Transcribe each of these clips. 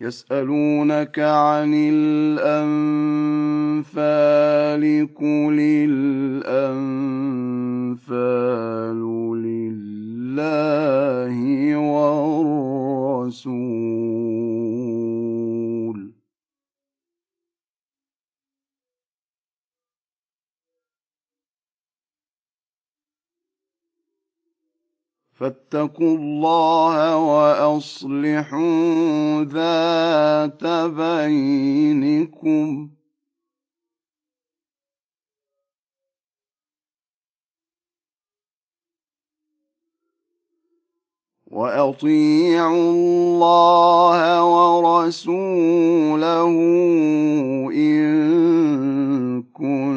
يسألونك عن الأنفال قل الأنفال لله والرسول. فاتقوا الله وأصلحوا ذات بينكم. وأطيعوا الله ورسوله إن كنتم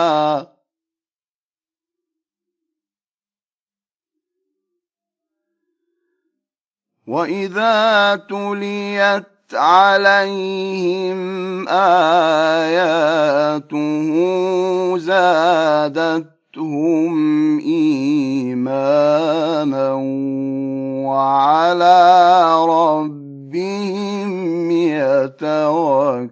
واذا تليت عليهم اياته زادتهم ايمانا وعلى ربهم يتوكلون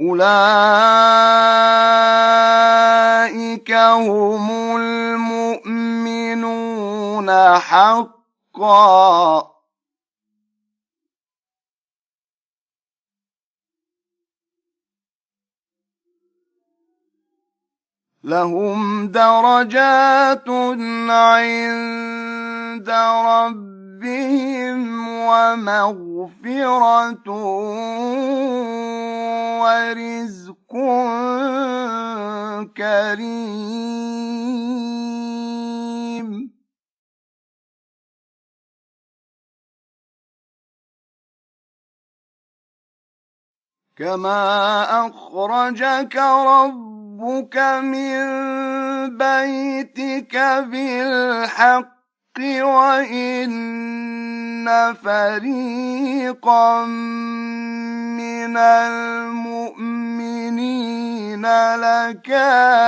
أولئك هم المؤمنون حقا. لهم درجات عند ربهم ومغفرة ورزق كريم كما أخرجك ربك من بيتك بالحق وإن فريقا من المؤمنين لكارهون.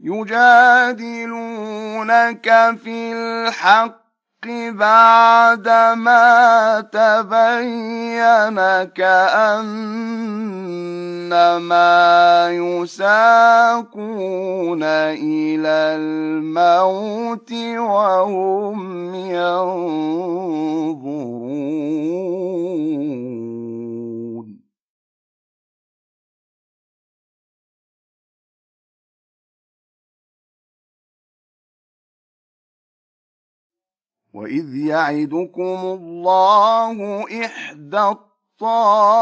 يجادلونك في الحق بعدما تبين كأنما يساقون إلى الموت وهم ينظرون. وإذ يعدكم الله إحدى الطائفتين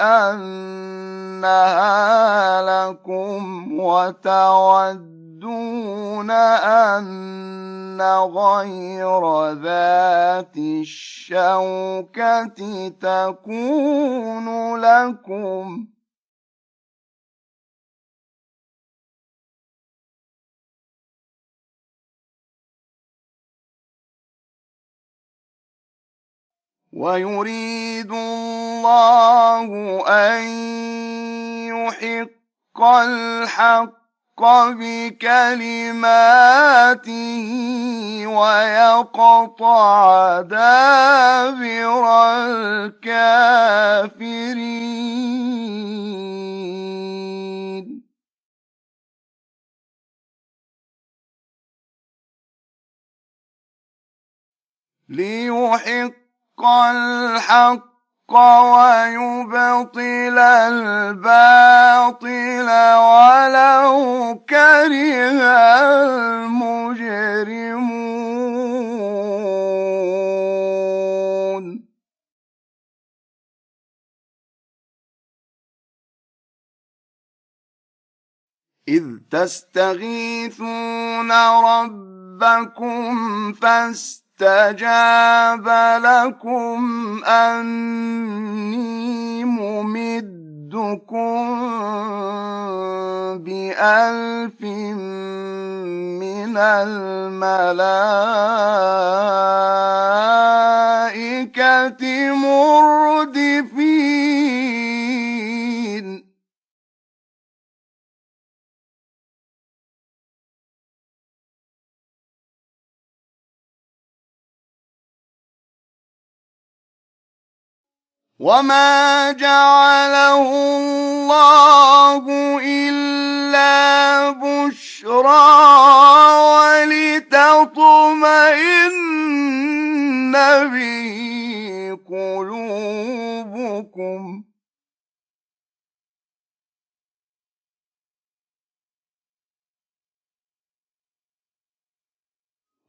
أنها لكم وتودون أن غير ذات الشوكة تكون لكم ويريد الله أن يحق الحق بكلماته ويقطع دابر الكافرين. ليحق الحق ويبطل الباطل ولو كره المجرمون. إذ تستغيثون ربكم فاستغيثون استجاب لكم أني ممدكم بألف من الملائكة مردفين. وما جعله الله إلا بشرى ولتطمئن به قلوبكم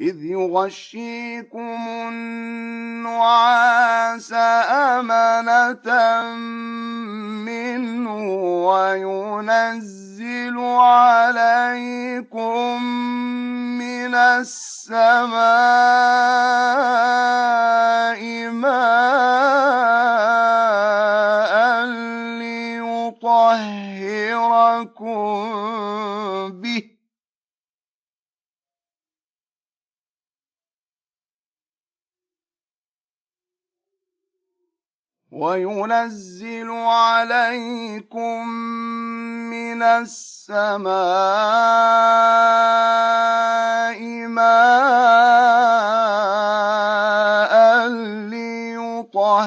إذ يغشيكم النعاس أمنة منه وينزل عليكم من السماء وينزل عليكم من السماء ماء ليطهركم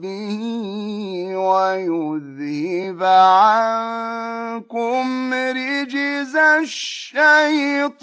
به ويذهب عنكم رجز الشيطان.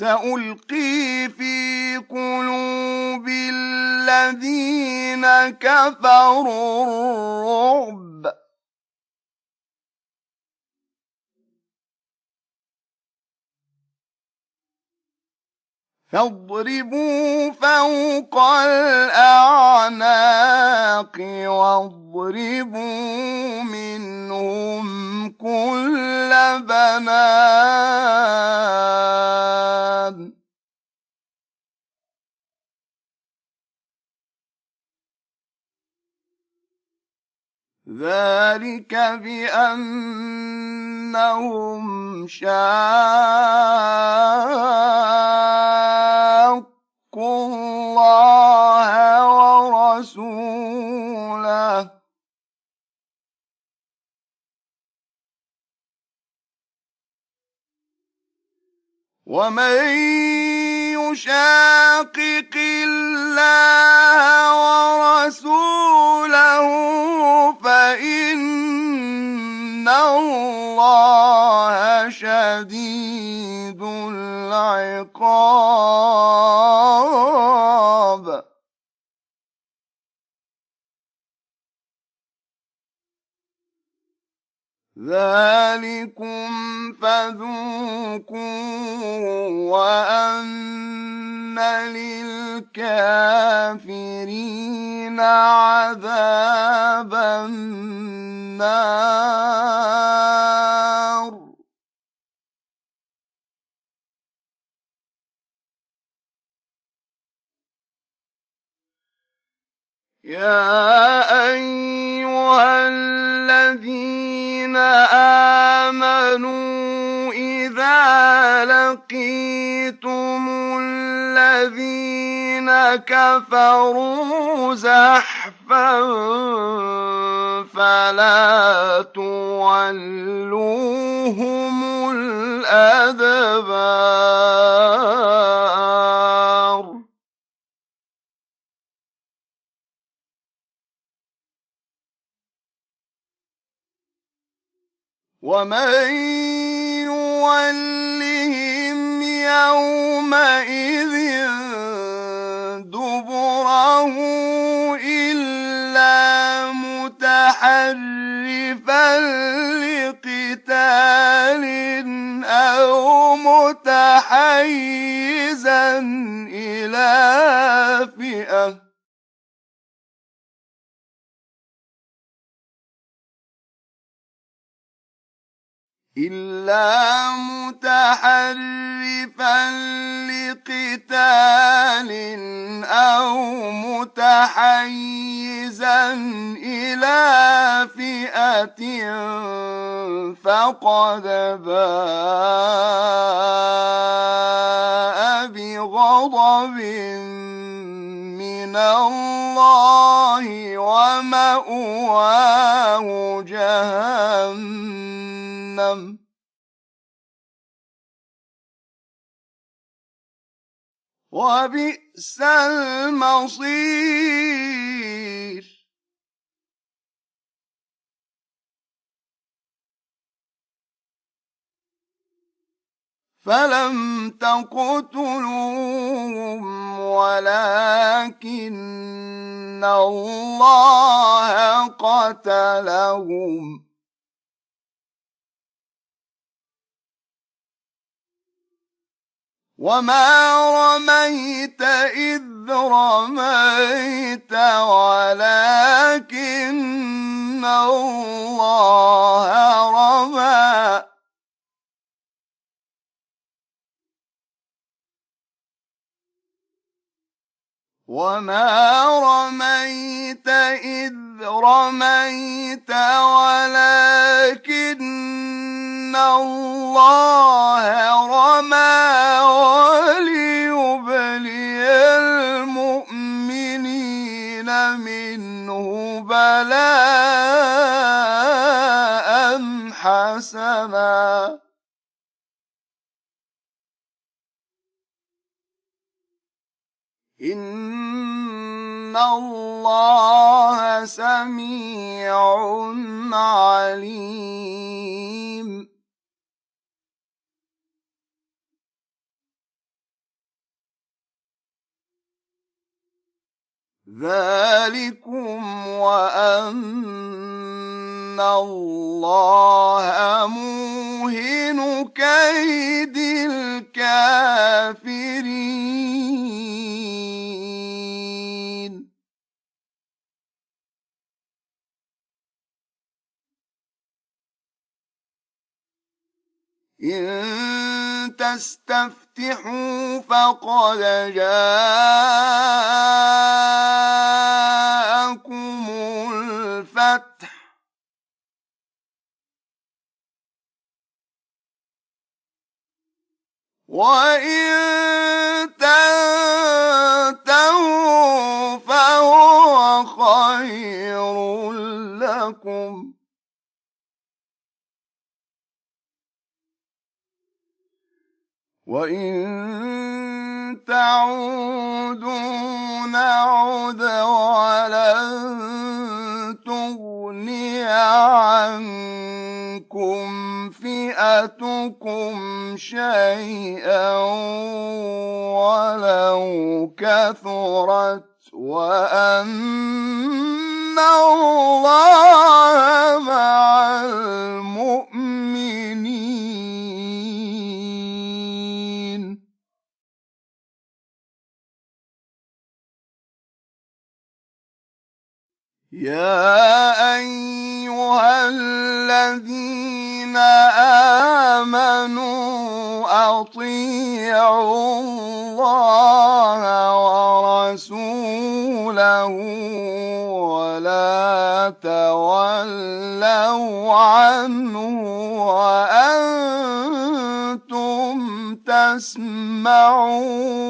سألقي في قلوب الذين كفروا الرعب. فاضربوا فوق الأعناق واضربوا منهم كل بنان ذلك بأنهم شاقوا الله ورسوله. ومن يشاقق الله ورسوله فإن الله شديد العقاب. ذلكم فذوقوا وأن للكافرين عذاب النار يا أيها الذين آمنوا إذا لقيتم الذين كفروا زحفا فلا تولوهم الأدبار. ومن يولهم يومئذ دبره إلا متحرفا لقتال أو متحيزا إلى فئة إلا متحرفا لقتال أو متحيزا إلى فئة فقد باء بغضب من الله ومأواه جهنم. وبئس المصير. فلم تقتلوهم ولكن الله قتلهم. وما رميت إذ رميت ولكن الله رمى وما رميت إذ رميت ولكن الله رمى حسنا إن الله سميع عليم. ذلكم وأن وأن الله موهن كيد الكافرين. إن تستفتحوا فقد جاءكم الفتح وإن تنتهوا فهو خير لكم وإن تعودوا نعد ولن تغني عنكم فئتكم شيئا ولو كثرت وأن الله مع المؤمنين يا أيها الذين آمنوا أطيعوا الله ورسوله ولا تولوا عنه وأنتم تسمعون.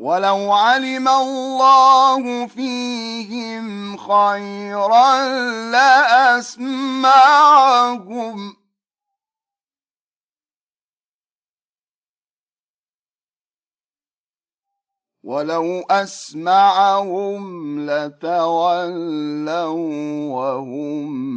ولو علم الله فيهم خيرا لأسمعهم ولو أسمعهم لتولوا وهم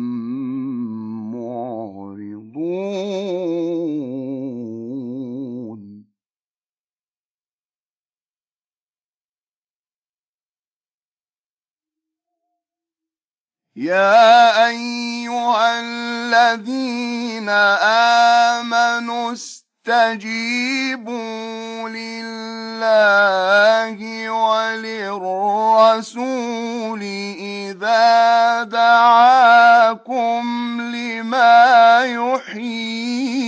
يا أيها الذين آمنوا استجيبوا لله وللرسول إذا دعاكم لما يحييكم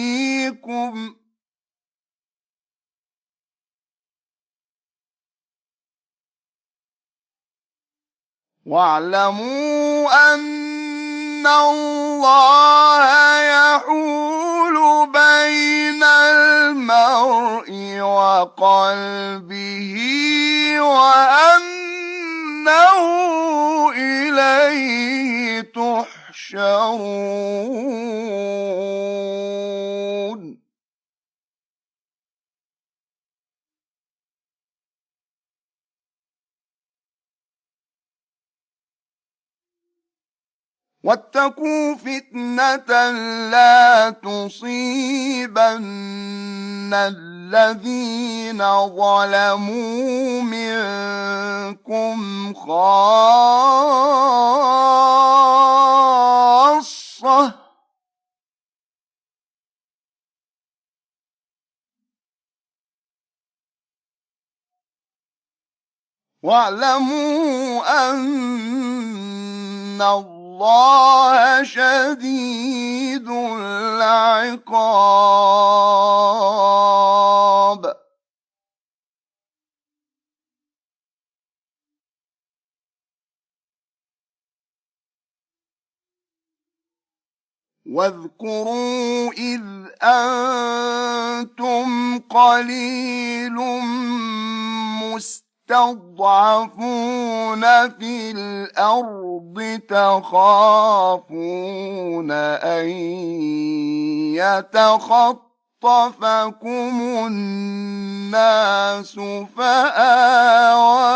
واعلموا أن الله يحول بين المرء وقلبه واتقوا فتنة لا تصيبن الذين ظلموا منكم خاصة واعلموا أن الله شديد العقاب. واذكروا إذ أنتم قليل مستقيم تستضعفون في الأرض تخافون أن يتخطفكم الناس فآواكم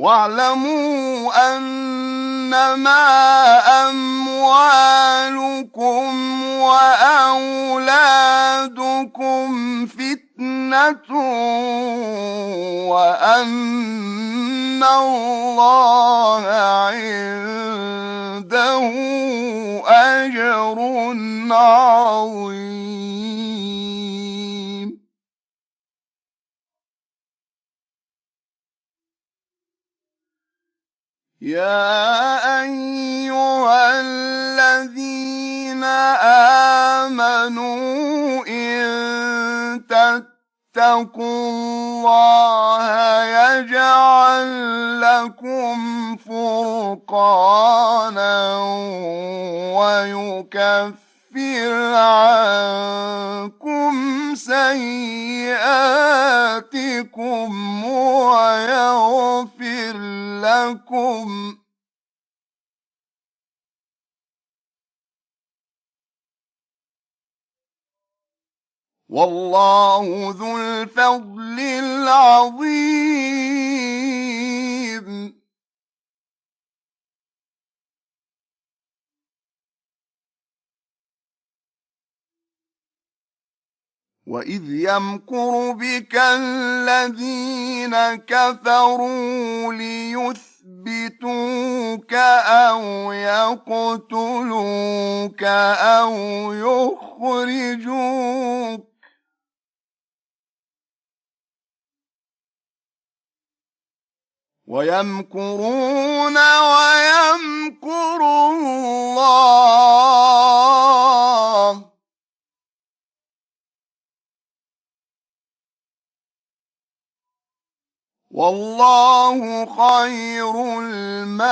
واعلموا أنما أموالكم وأولادكم فتنة وأن الله عنده أجر عظيم. يا أيها الذين آمنوا إن تتقوا الله يجعل لكم فرقانا ويكفر يكفر عنكم سيئاتكم ويغفر لكم. والله ذو الفضل العظيم. وإذ يمكر بك الذين كفروا ليثبتوك أو يقتلوك أو يخرجوك ويمكرون ويمكر الله والله خير الماكرين.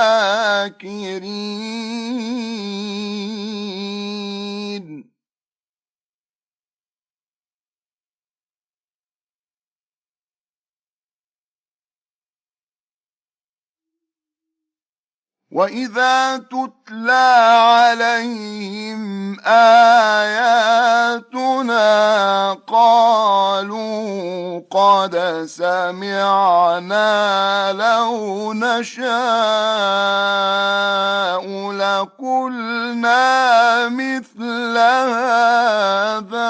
واذا تتلى عليهم اياتنا قالوا قد سمعنا لو نشاء لقلنا مثل هذا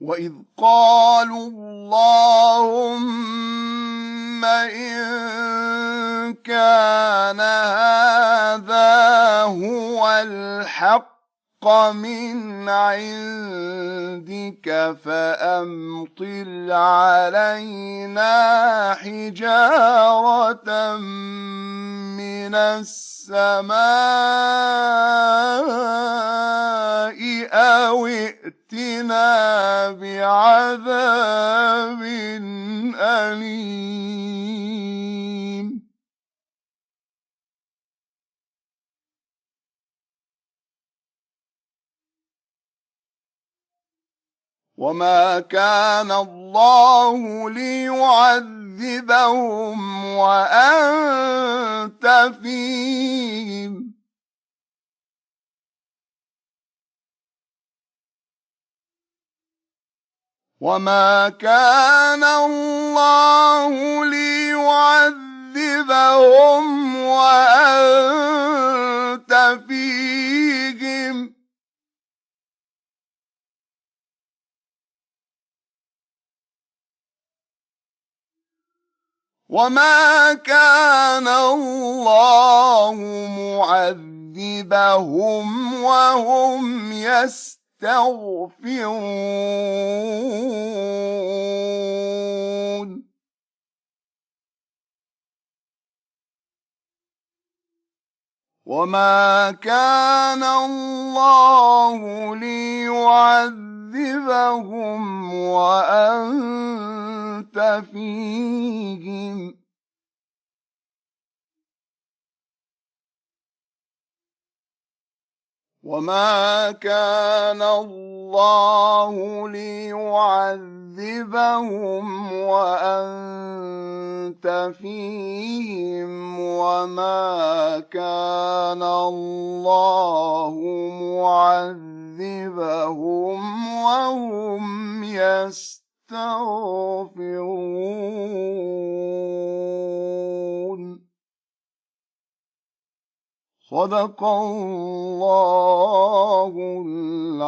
واذ قالوا اللهم ان كان هذا هو الحق من عندك فأمطر علينا حجارة من السماء أو ائتنا بعذاب أليم. وما كان الله ليعذبهم وانت فيهم وما كان الله ليعذبهم وانت فيهم وما كان الله معذبهم وهم يستغفرون وما كان الله ليعذبهم وانت فيهم. وما كان الله ليعذبهم وأنت فيهم وما كان الله معذبهم وهم تستغفرون صدق الله العظيم.